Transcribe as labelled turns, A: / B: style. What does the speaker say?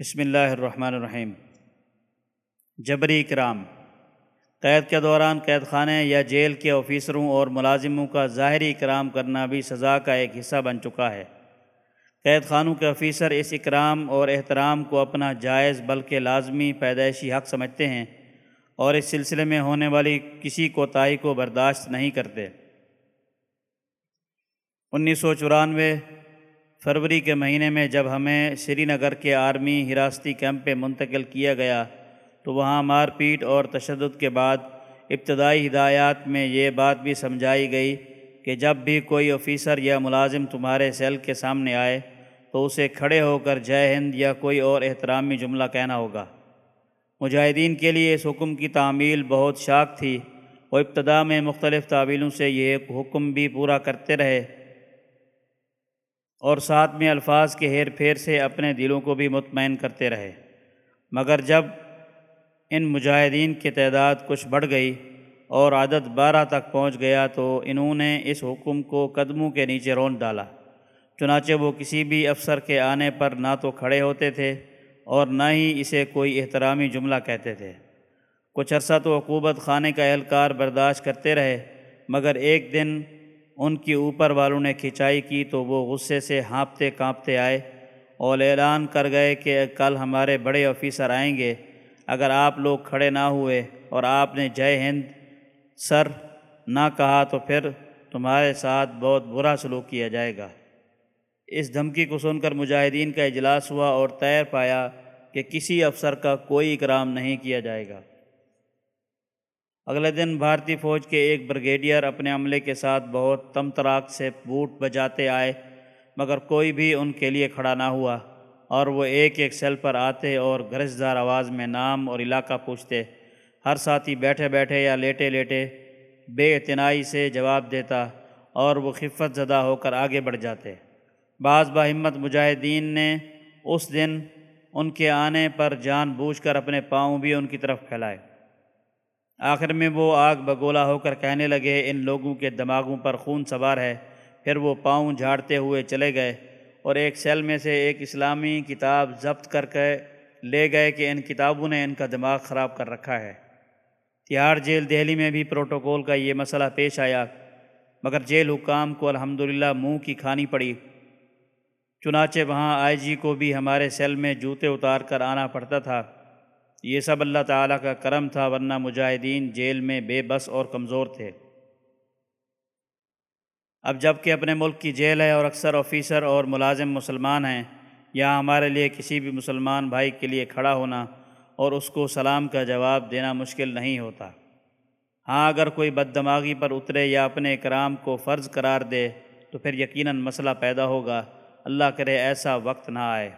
A: بسم اللہ الرحمن الرحیم۔ جبری کرام۔ قید کے دوران قید خانے یا جیل کے آفیسروں اور ملازموں کا ظاہری اکرام کرنا بھی سزا کا ایک حصہ بن چکا ہے۔ قید خانوں کے آفیسر اس اکرام اور احترام کو اپنا جائز بلکہ لازمی پیدائشی حق سمجھتے ہیں اور اس سلسلے میں ہونے والی کسی کوتاہی کو برداشت نہیں کرتے۔ انیس سو چورانوے فروری کے مہینے میں جب ہمیں سری نگر کے آرمی حراستی کیمپ پہ منتقل کیا گیا، تو وہاں مار پیٹ اور تشدد کے بعد ابتدائی ہدایات میں یہ بات بھی سمجھائی گئی کہ جب بھی کوئی آفیسر یا ملازم تمہارے سیل کے سامنے آئے، تو اسے کھڑے ہو کر جے ہند یا کوئی اور احترامی جملہ کہنا ہوگا۔ مجاہدین کے لیے اس حکم کی تعمیل بہت شاک تھی، وہ ابتدا میں مختلف تعویلوں سے یہ حکم بھی پورا کرتے رہے۔ اور ساتھ میں الفاظ کے ہیر پھیر سے اپنے دلوں کو بھی مطمئن کرتے رہے۔ مگر جب ان مجاہدین کی تعداد کچھ بڑھ گئی اور عدد بارہ تک پہنچ گیا تو انہوں نے اس حکم کو قدموں کے نیچے رون ڈالا۔ چنانچہ وہ کسی بھی افسر کے آنے پر نہ تو کھڑے ہوتے تھے اور نہ ہی اسے کوئی احترامی جملہ کہتے تھے۔ کچھ عرصہ تو حکومت خانے کا اہلکار برداشت کرتے رہے، مگر ایک دن ان کی اوپر والوں نے کھنچائی کی تو وہ غصے سے ہانپتے کانپتے آئے اور اعلان کر گئے کہ کل ہمارے بڑے آفیسر آئیں گے۔ اگر آپ لوگ کھڑے نہ ہوئے اور آپ نے جے ہند سر نہ کہا تو پھر تمہارے ساتھ بہت برا سلوک کیا جائے گا۔ اس دھمکی کو سن کر مجاہدین کا اجلاس ہوا اور تیر پایا کہ کسی افسر کا کوئی اکرام نہیں کیا جائے گا۔ اگلے دن بھارتی فوج کے ایک بریگیڈیئر اپنے عملے کے ساتھ بہت تم تراک سے بوٹ بجاتے آئے، مگر کوئی بھی ان کے لیے کھڑا نہ ہوا اور وہ ایک ایک سیل پر آتے اور گرجدار آواز میں نام اور علاقہ پوچھتے، ہر ساتھی بیٹھے بیٹھے یا لیٹے لیٹے، بے اعتنائی سے جواب دیتا اور وہ خفت زدہ ہو کر آگے بڑھ جاتے۔ بعض باہمت مجاہدین نے اس دن ان کے آنے پر جان بوجھ کر اپنے پاؤں بھی ان کی طرف پھیلائے۔ آخر میں وہ آگ بگولا ہو کر کہنے لگے، ان لوگوں کے دماغوں پر خون سوار ہے۔ پھر وہ پاؤں جھاڑتے ہوئے چلے گئے اور ایک سیل میں سے ایک اسلامی کتاب ضبط کر کے لے گئے کہ ان کتابوں نے ان کا دماغ خراب کر رکھا ہے۔ تہاڑ جیل دہلی میں بھی پروٹوکول کا یہ مسئلہ پیش آیا، مگر جیل حکام کو الحمدللہ منہ کی کھانی پڑی۔ چنانچہ وہاں آئی جی کو بھی ہمارے سیل میں جوتے اتار کر آنا پڑتا تھا۔ یہ سب اللہ تعالیٰ کا کرم تھا ورنہ مجاہدین جیل میں بے بس اور کمزور تھے۔ اب جبکہ اپنے ملک کی جیل ہے اور اکثر آفیسر اور ملازم مسلمان ہیں، یہاں ہمارے لیے کسی بھی مسلمان بھائی کے لیے کھڑا ہونا اور اس کو سلام کا جواب دینا مشکل نہیں ہوتا۔ ہاں اگر کوئی بد دماغی پر اترے یا اپنے اکرام کو فرض قرار دے تو پھر یقیناً مسئلہ پیدا ہوگا۔ اللہ کرے ایسا وقت نہ آئے۔